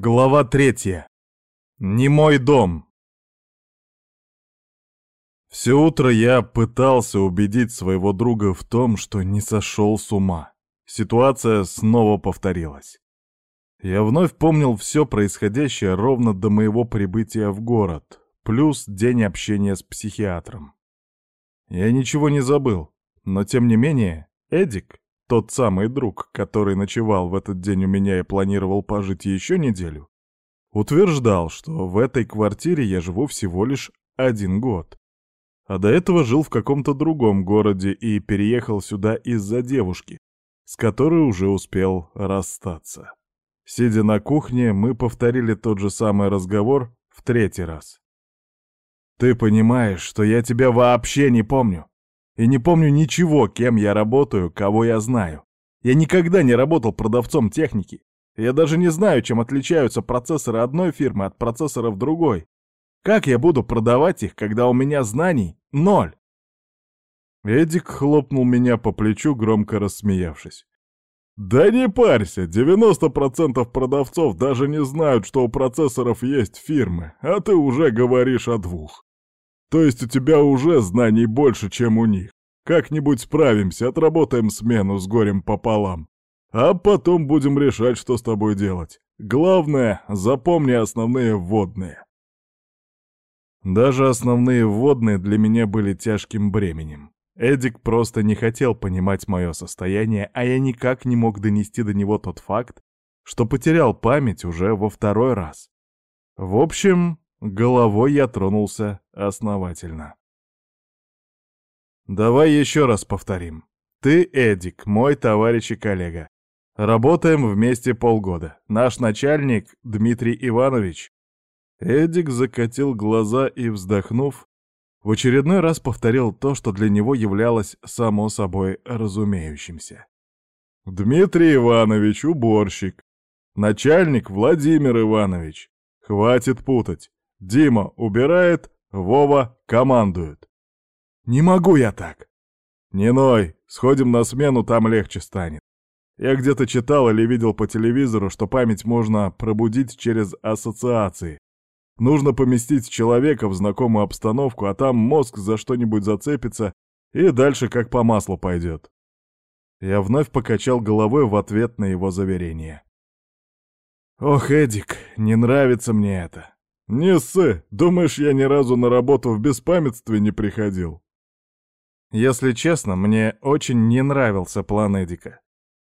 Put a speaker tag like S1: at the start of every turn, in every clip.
S1: Глава третья. Не мой дом. Все утро я пытался убедить своего друга в том, что не сошел с ума. Ситуация снова повторилась. Я вновь помнил все происходящее ровно до моего прибытия в город, плюс день общения с психиатром. Я ничего не забыл, но тем не менее, Эдик, тот самый друг, который ночевал в этот день у меня и планировал пожить еще неделю, утверждал, что в этой квартире я живу всего лишь один год. А до этого жил в каком-то другом городе и переехал сюда из-за девушки, с которой уже успел расстаться. Сидя на кухне, мы повторили тот же самый разговор в третий раз. «Ты понимаешь, что я тебя вообще не помню. И не помню ничего, кем я работаю, кого я знаю. Я никогда не работал продавцом техники. Я даже не знаю, чем отличаются процессоры одной фирмы от процессоров другой. Как я буду продавать их, когда у меня знаний ноль? Эдик хлопнул меня по плечу, громко рассмеявшись. «Да не парься, 90% продавцов даже не знают, что у процессоров есть фирмы, а ты уже говоришь о двух. То есть у тебя уже знаний больше, чем у них. Как-нибудь справимся, отработаем смену с горем пополам. А потом будем решать, что с тобой делать. Главное, запомни основные вводные. Даже основные вводные для меня были тяжким бременем. Эдик просто не хотел понимать мое состояние, а я никак не мог донести до него тот факт, что потерял память уже во второй раз. В общем, Головой я тронулся основательно. Давай еще раз повторим. Ты Эдик, мой товарищ и коллега. Работаем вместе полгода. Наш начальник Дмитрий Иванович. Эдик закатил глаза и, вздохнув, в очередной раз повторил то, что для него являлось само собой разумеющимся. Дмитрий Иванович, уборщик. Начальник Владимир Иванович. Хватит путать. Дима убирает, Вова командует. Не могу я так. Не ной, сходим на смену, там легче станет. Я где-то читал или видел по телевизору, что память можно пробудить через ассоциации. Нужно поместить человека в знакомую обстановку, а там мозг за что-нибудь зацепится и дальше как по маслу пойдет. Я вновь покачал головой в ответ на его заверение. «Ох, Эдик, не нравится мне это. «Не ссы! Думаешь, я ни разу на работу в беспамятстве не приходил?» Если честно, мне очень не нравился план Эдика.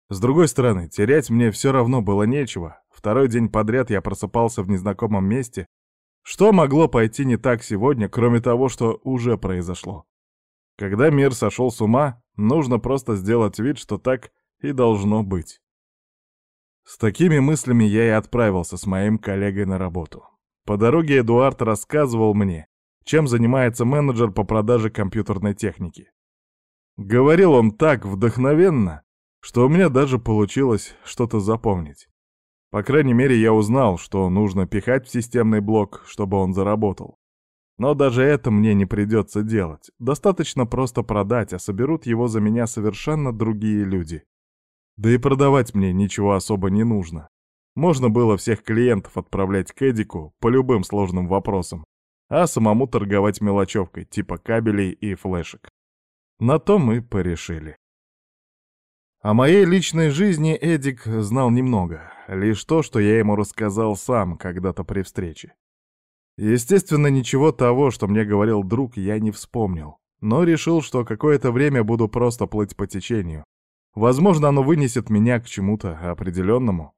S1: С другой стороны, терять мне все равно было нечего. Второй день подряд я просыпался в незнакомом месте. Что могло пойти не так сегодня, кроме того, что уже произошло? Когда мир сошел с ума, нужно просто сделать вид, что так и должно быть. С такими мыслями я и отправился с моим коллегой на работу. По дороге Эдуард рассказывал мне, чем занимается менеджер по продаже компьютерной техники. Говорил он так вдохновенно, что у меня даже получилось что-то запомнить. По крайней мере, я узнал, что нужно пихать в системный блок, чтобы он заработал. Но даже это мне не придется делать. Достаточно просто продать, а соберут его за меня совершенно другие люди. Да и продавать мне ничего особо не нужно. Можно было всех клиентов отправлять к Эдику по любым сложным вопросам, а самому торговать мелочевкой типа кабелей и флешек. На то мы порешили. О моей личной жизни Эдик знал немного, лишь то, что я ему рассказал сам когда-то при встрече. Естественно, ничего того, что мне говорил друг, я не вспомнил, но решил, что какое-то время буду просто плыть по течению. Возможно, оно вынесет меня к чему-то определенному.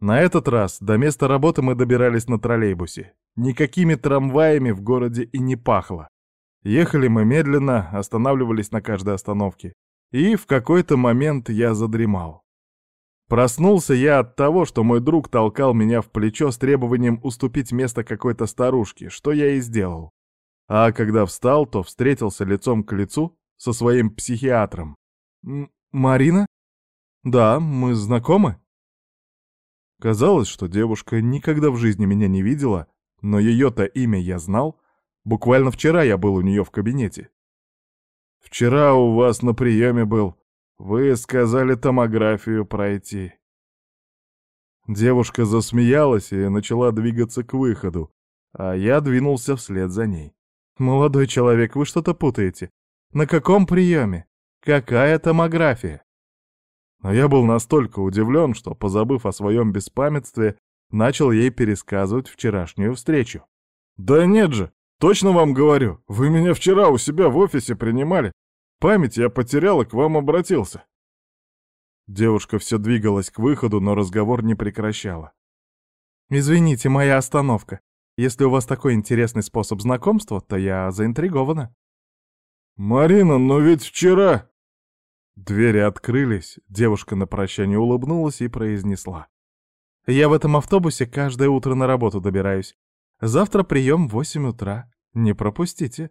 S1: На этот раз до места работы мы добирались на троллейбусе. Никакими трамваями в городе и не пахло. Ехали мы медленно, останавливались на каждой остановке. И в какой-то момент я задремал. Проснулся я от того, что мой друг толкал меня в плечо с требованием уступить место какой-то старушке, что я и сделал. А когда встал, то встретился лицом к лицу со своим психиатром. «Марина? Да, мы знакомы?» Казалось, что девушка никогда в жизни меня не видела, но ее-то имя я знал. Буквально вчера я был у нее в кабинете. «Вчера у вас на приеме был. Вы сказали томографию пройти». Девушка засмеялась и начала двигаться к выходу, а я двинулся вслед за ней. «Молодой человек, вы что-то путаете. На каком приеме? Какая томография?» Но я был настолько удивлен, что, позабыв о своем беспамятстве, начал ей пересказывать вчерашнюю встречу. «Да нет же, точно вам говорю, вы меня вчера у себя в офисе принимали. Память я потерял и к вам обратился». Девушка все двигалась к выходу, но разговор не прекращала. «Извините, моя остановка. Если у вас такой интересный способ знакомства, то я заинтригована». «Марина, но ведь вчера...» Двери открылись, девушка на прощание улыбнулась и произнесла. «Я в этом автобусе каждое утро на работу добираюсь. Завтра прием в восемь утра. Не пропустите».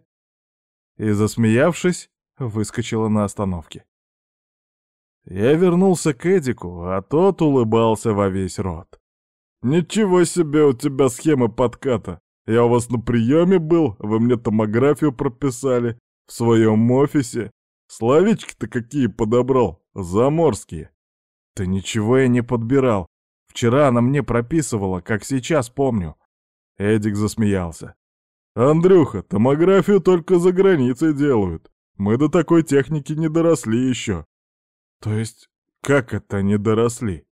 S1: И, засмеявшись, выскочила на остановке. Я вернулся к Эдику, а тот улыбался во весь рот. «Ничего себе у тебя схема подката! Я у вас на приеме был, вы мне томографию прописали, в своем офисе. Словечки-то какие подобрал, заморские. Да ничего я не подбирал. Вчера она мне прописывала, как сейчас помню. Эдик засмеялся. Андрюха, томографию только за границей делают. Мы до такой техники не доросли еще. То есть, как это не доросли?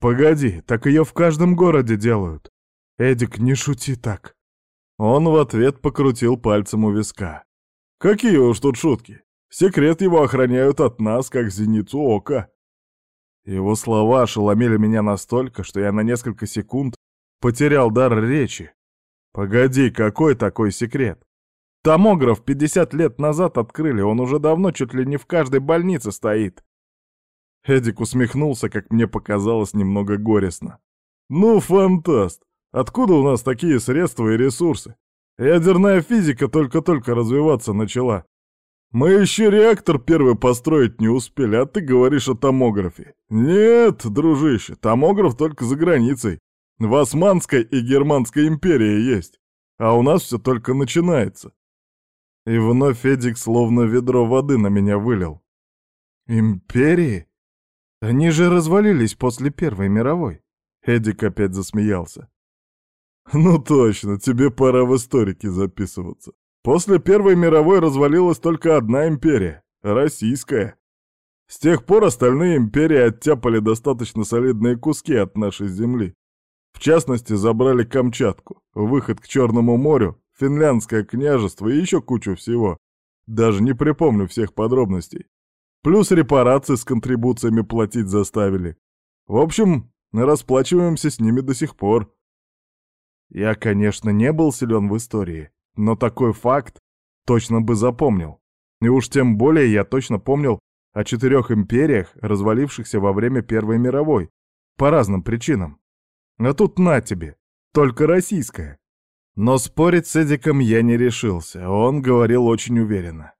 S1: Погоди, так ее в каждом городе делают. Эдик, не шути так. Он в ответ покрутил пальцем у виска. Какие уж тут шутки. Секрет его охраняют от нас, как зеницу ока. Его слова ошеломили меня настолько, что я на несколько секунд потерял дар речи. Погоди, какой такой секрет? Томограф 50 лет назад открыли, он уже давно чуть ли не в каждой больнице стоит. Эдик усмехнулся, как мне показалось, немного горестно. Ну, фантаст! Откуда у нас такие средства и ресурсы? Ядерная физика только-только развиваться начала. Мы еще реактор первый построить не успели, а ты говоришь о томографе. Нет, дружище, томограф только за границей. В Османской и Германской империи есть. А у нас все только начинается. И вновь Эдик словно ведро воды на меня вылил. Империи? Они же развалились после Первой мировой. Эдик опять засмеялся. «Ну точно, тебе пора в историки записываться. После Первой мировой развалилась только одна империя — российская. С тех пор остальные империи оттяпали достаточно солидные куски от нашей земли. В частности, забрали Камчатку, выход к Черному морю, Финляндское княжество и еще кучу всего. Даже не припомню всех подробностей. Плюс репарации с контрибуциями платить заставили. В общем, расплачиваемся с ними до сих пор. Я, конечно, не был силен в истории, но такой факт точно бы запомнил. И уж тем более я точно помнил о четырех империях, развалившихся во время Первой мировой, по разным причинам. А тут на тебе, только российская. Но спорить с Эдиком я не решился, он говорил очень уверенно.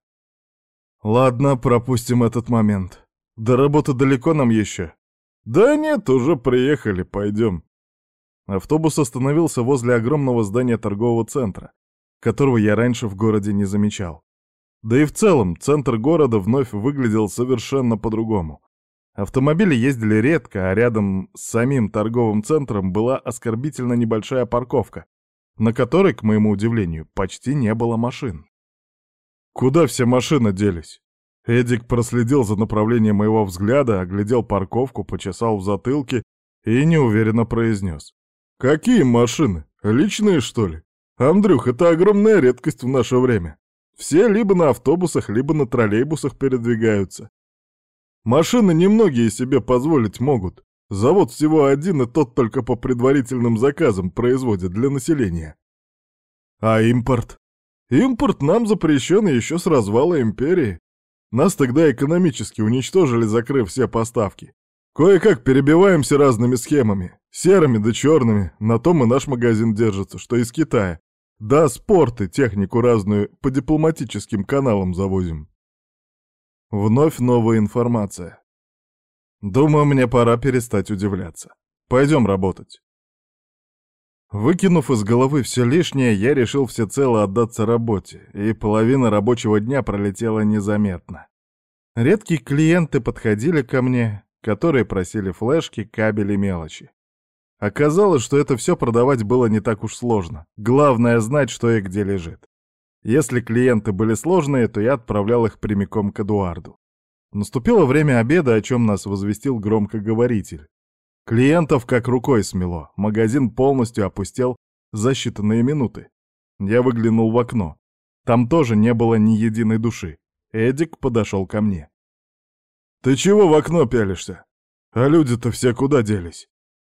S1: «Ладно, пропустим этот момент. До работы далеко нам еще?» «Да нет, уже приехали, пойдем. Автобус остановился возле огромного здания торгового центра, которого я раньше в городе не замечал. Да и в целом центр города вновь выглядел совершенно по-другому. Автомобили ездили редко, а рядом с самим торговым центром была оскорбительно небольшая парковка, на которой, к моему удивлению, почти не было машин. Куда все машины делись? Эдик проследил за направлением моего взгляда, оглядел парковку, почесал в затылке и неуверенно произнес. «Какие машины? Личные, что ли? Андрюх, это огромная редкость в наше время. Все либо на автобусах, либо на троллейбусах передвигаются. Машины немногие себе позволить могут. Завод всего один, и тот только по предварительным заказам производит для населения. А импорт? Импорт нам запрещен еще с развала империи. Нас тогда экономически уничтожили, закрыв все поставки. Кое-как перебиваемся разными схемами. Серыми да черными. На том и наш магазин держится, что из Китая. Да, спорты, технику разную по дипломатическим каналам завозим. Вновь новая информация. Думаю, мне пора перестать удивляться. Пойдем работать. Выкинув из головы все лишнее, я решил всецело отдаться работе, и половина рабочего дня пролетела незаметно. Редкие клиенты подходили ко мне, которые просили флешки, кабели, мелочи. Оказалось, что это все продавать было не так уж сложно. Главное знать, что и где лежит. Если клиенты были сложные, то я отправлял их прямиком к Эдуарду. Наступило время обеда, о чем нас возвестил громкоговоритель. Клиентов как рукой смело, магазин полностью опустел за считанные минуты. Я выглянул в окно. Там тоже не было ни единой души. Эдик подошел ко мне. «Ты чего в окно пялишься? А люди-то все куда делись?»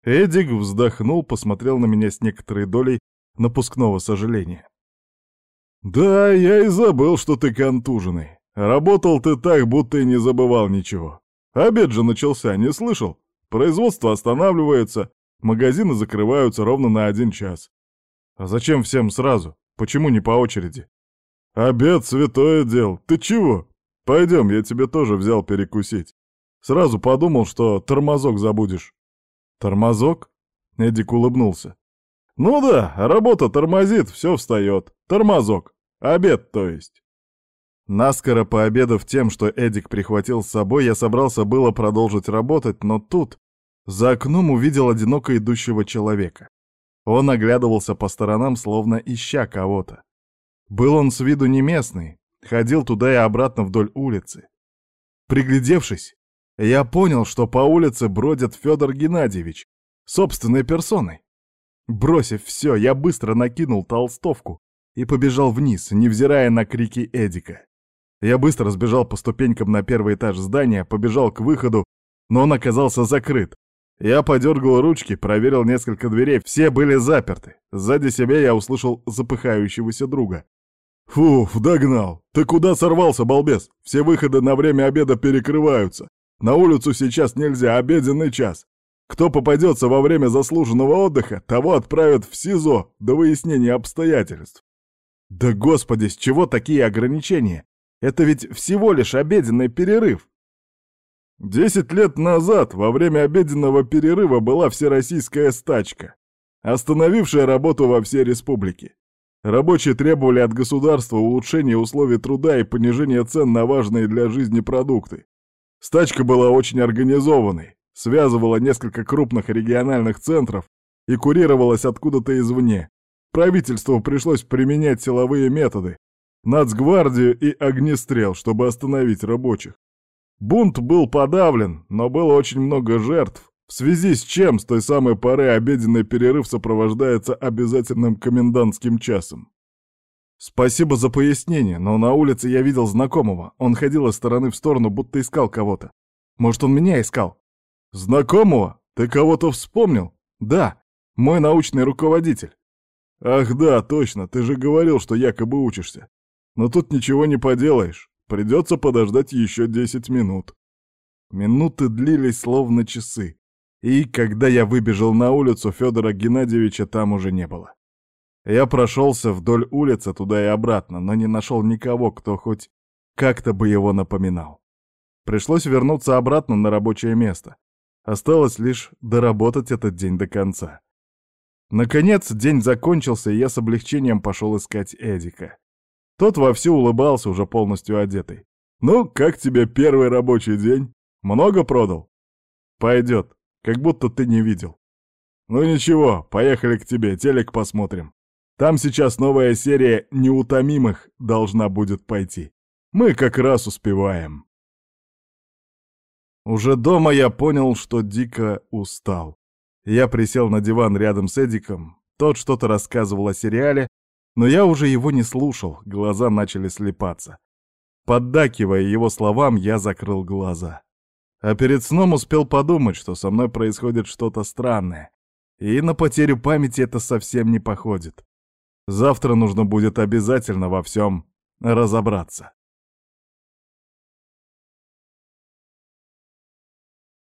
S1: Эдик вздохнул, посмотрел на меня с некоторой долей напускного сожаления. «Да, я и забыл, что ты контуженный. Работал ты так, будто и не забывал ничего. Обед же начался, не слышал? Производство останавливается, магазины закрываются ровно на один час. А зачем всем сразу? Почему не по очереди? Обед — святое дело. Ты чего? Пойдем, я тебе тоже взял перекусить. Сразу подумал, что тормозок забудешь. Тормозок? Эдик улыбнулся. Ну да, работа тормозит, все встает. Тормозок. Обед, то есть. Наскоро пообедав тем, что Эдик прихватил с собой, я собрался было продолжить работать, но тут за окном увидел одиноко идущего человека. Он оглядывался по сторонам, словно ища кого-то. Был он с виду не местный, ходил туда и обратно вдоль улицы. Приглядевшись, я понял, что по улице бродит Федор Геннадьевич, собственной персоной. Бросив все, я быстро накинул толстовку и побежал вниз, невзирая на крики Эдика. Я быстро сбежал по ступенькам на первый этаж здания, побежал к выходу, но он оказался закрыт. Я подергал ручки, проверил несколько дверей, все были заперты. Сзади себя я услышал запыхающегося друга. «Фуф, догнал! Ты куда сорвался, балбес? Все выходы на время обеда перекрываются. На улицу сейчас нельзя, обеденный час. Кто попадется во время заслуженного отдыха, того отправят в СИЗО до выяснения обстоятельств». «Да господи, с чего такие ограничения? Это ведь всего лишь обеденный перерыв. Десять лет назад во время обеденного перерыва была всероссийская стачка, остановившая работу во всей республике. Рабочие требовали от государства улучшения условий труда и понижения цен на важные для жизни продукты. Стачка была очень организованной, связывала несколько крупных региональных центров и курировалась откуда-то извне. Правительству пришлось применять силовые методы, нацгвардию и огнестрел, чтобы остановить рабочих. Бунт был подавлен, но было очень много жертв, в связи с чем с той самой поры обеденный перерыв сопровождается обязательным комендантским часом. Спасибо за пояснение, но на улице я видел знакомого. Он ходил из стороны в сторону, будто искал кого-то. Может, он меня искал? Знакомого? Ты кого-то вспомнил? Да, мой научный руководитель. Ах да, точно, ты же говорил, что якобы учишься. Но тут ничего не поделаешь. Придется подождать еще десять минут. Минуты длились словно часы. И когда я выбежал на улицу, Федора Геннадьевича там уже не было. Я прошелся вдоль улицы туда и обратно, но не нашел никого, кто хоть как-то бы его напоминал. Пришлось вернуться обратно на рабочее место. Осталось лишь доработать этот день до конца. Наконец, день закончился, и я с облегчением пошел искать Эдика. Тот вовсю улыбался, уже полностью одетый. «Ну, как тебе первый рабочий день? Много продал?» «Пойдет, как будто ты не видел». «Ну ничего, поехали к тебе, телек посмотрим. Там сейчас новая серия «Неутомимых» должна будет пойти. Мы как раз успеваем». Уже дома я понял, что дико устал. Я присел на диван рядом с Эдиком. Тот что-то рассказывал о сериале, но я уже его не слушал, глаза начали слепаться. Поддакивая его словам, я закрыл глаза. А перед сном успел подумать, что со мной происходит что-то странное. И на потерю памяти это совсем не походит. Завтра нужно будет обязательно во всем разобраться.